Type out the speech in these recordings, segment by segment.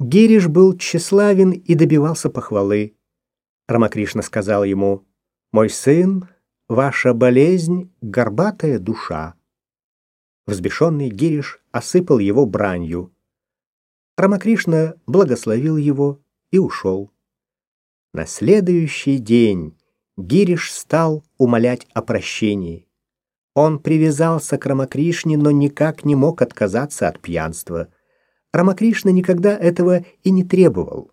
Гириш был тщеславен и добивался похвалы. Рамакришна сказал ему, «Мой сын, ваша болезнь — горбатая душа». Взбешенный Гириш осыпал его бранью. Рамакришна благословил его и ушел. На следующий день Гириш стал умолять о прощении. Он привязался к Рамакришне, но никак не мог отказаться от пьянства — Рамакришна никогда этого и не требовал.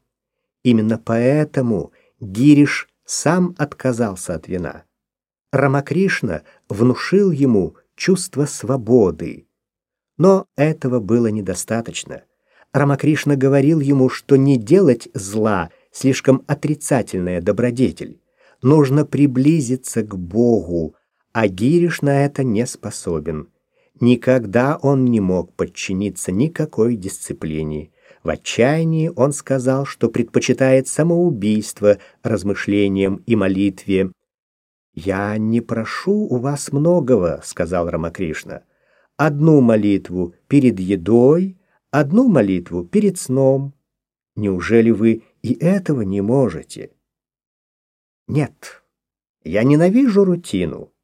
Именно поэтому Гириш сам отказался от вина. Рамакришна внушил ему чувство свободы. Но этого было недостаточно. Рамакришна говорил ему, что не делать зла слишком отрицательная добродетель. Нужно приблизиться к Богу, а Гириш на это не способен. Никогда он не мог подчиниться никакой дисциплине. В отчаянии он сказал, что предпочитает самоубийство размышлениям и молитве. «Я не прошу у вас многого», — сказал Рамакришна. «Одну молитву перед едой, одну молитву перед сном. Неужели вы и этого не можете?» «Нет, я ненавижу рутину».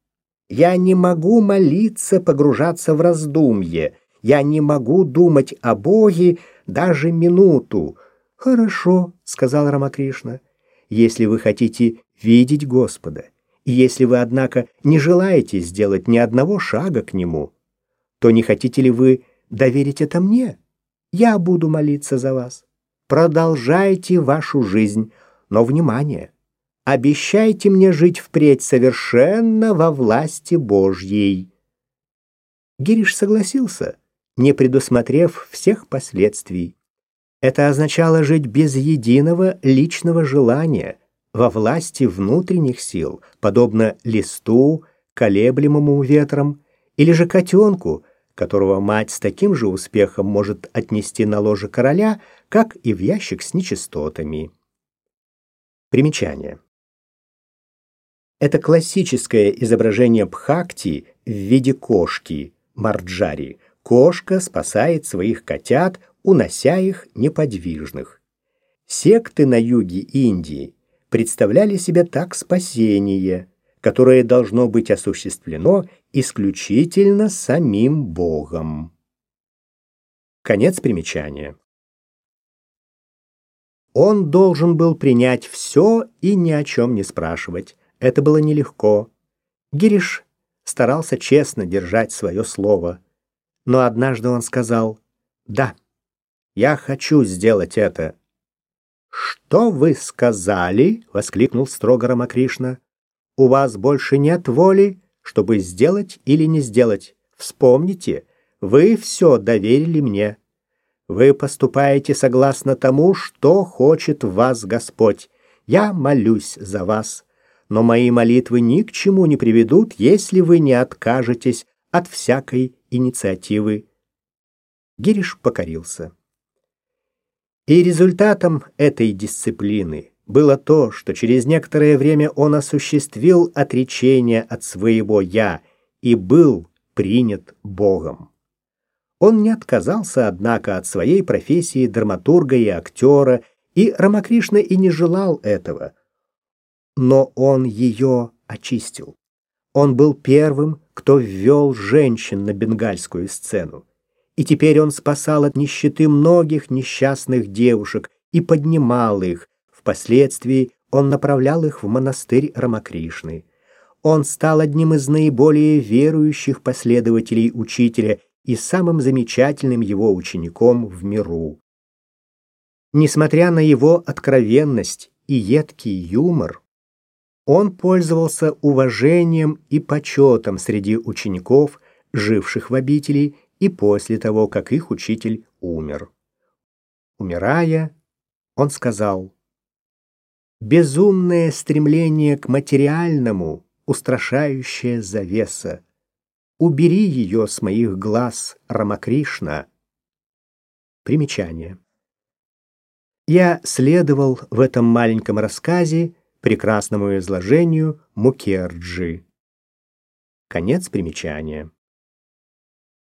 Я не могу молиться, погружаться в раздумье. Я не могу думать о Боге даже минуту. Хорошо, сказал Рамакришна. Если вы хотите видеть Господа, и если вы, однако, не желаете сделать ни одного шага к нему, то не хотите ли вы доверить это мне? Я буду молиться за вас. Продолжайте вашу жизнь, но внимание. Обещайте мне жить впредь совершенно во власти Божьей. Гириш согласился, не предусмотрев всех последствий. Это означало жить без единого личного желания, во власти внутренних сил, подобно листу, колеблемому ветром, или же котенку, которого мать с таким же успехом может отнести на ложе короля, как и в ящик с нечистотами. Примечание. Это классическое изображение Бхакти в виде кошки, Марджари. Кошка спасает своих котят, унося их неподвижных. Секты на юге Индии представляли себе так спасение, которое должно быть осуществлено исключительно самим Богом. Конец примечания. Он должен был принять все и ни о чем не спрашивать. Это было нелегко. Гириш старался честно держать свое слово. Но однажды он сказал «Да, я хочу сделать это». «Что вы сказали?» — воскликнул строго Рамакришна. «У вас больше нет воли, чтобы сделать или не сделать. Вспомните, вы все доверили мне. Вы поступаете согласно тому, что хочет вас Господь. Я молюсь за вас но мои молитвы ни к чему не приведут, если вы не откажетесь от всякой инициативы. Гириш покорился. И результатом этой дисциплины было то, что через некоторое время он осуществил отречение от своего «я» и был принят Богом. Он не отказался, однако, от своей профессии драматурга и актера, и Рамакришна и не желал этого – но он ее очистил. Он был первым, кто ввел женщин на бенгальскую сцену. И теперь он спасал от нищеты многих несчастных девушек и поднимал их. Впоследствии он направлял их в монастырь Рамакришны. Он стал одним из наиболее верующих последователей учителя и самым замечательным его учеником в миру. Несмотря на его откровенность и едкий юмор, он пользовался уважением и почетом среди учеников, живших в обители, и после того, как их учитель умер. Умирая, он сказал, «Безумное стремление к материальному, устрашающая завеса. Убери ее с моих глаз, Рамакришна». Примечание. Я следовал в этом маленьком рассказе прекрасному изложению Мукерджи. Конец примечания.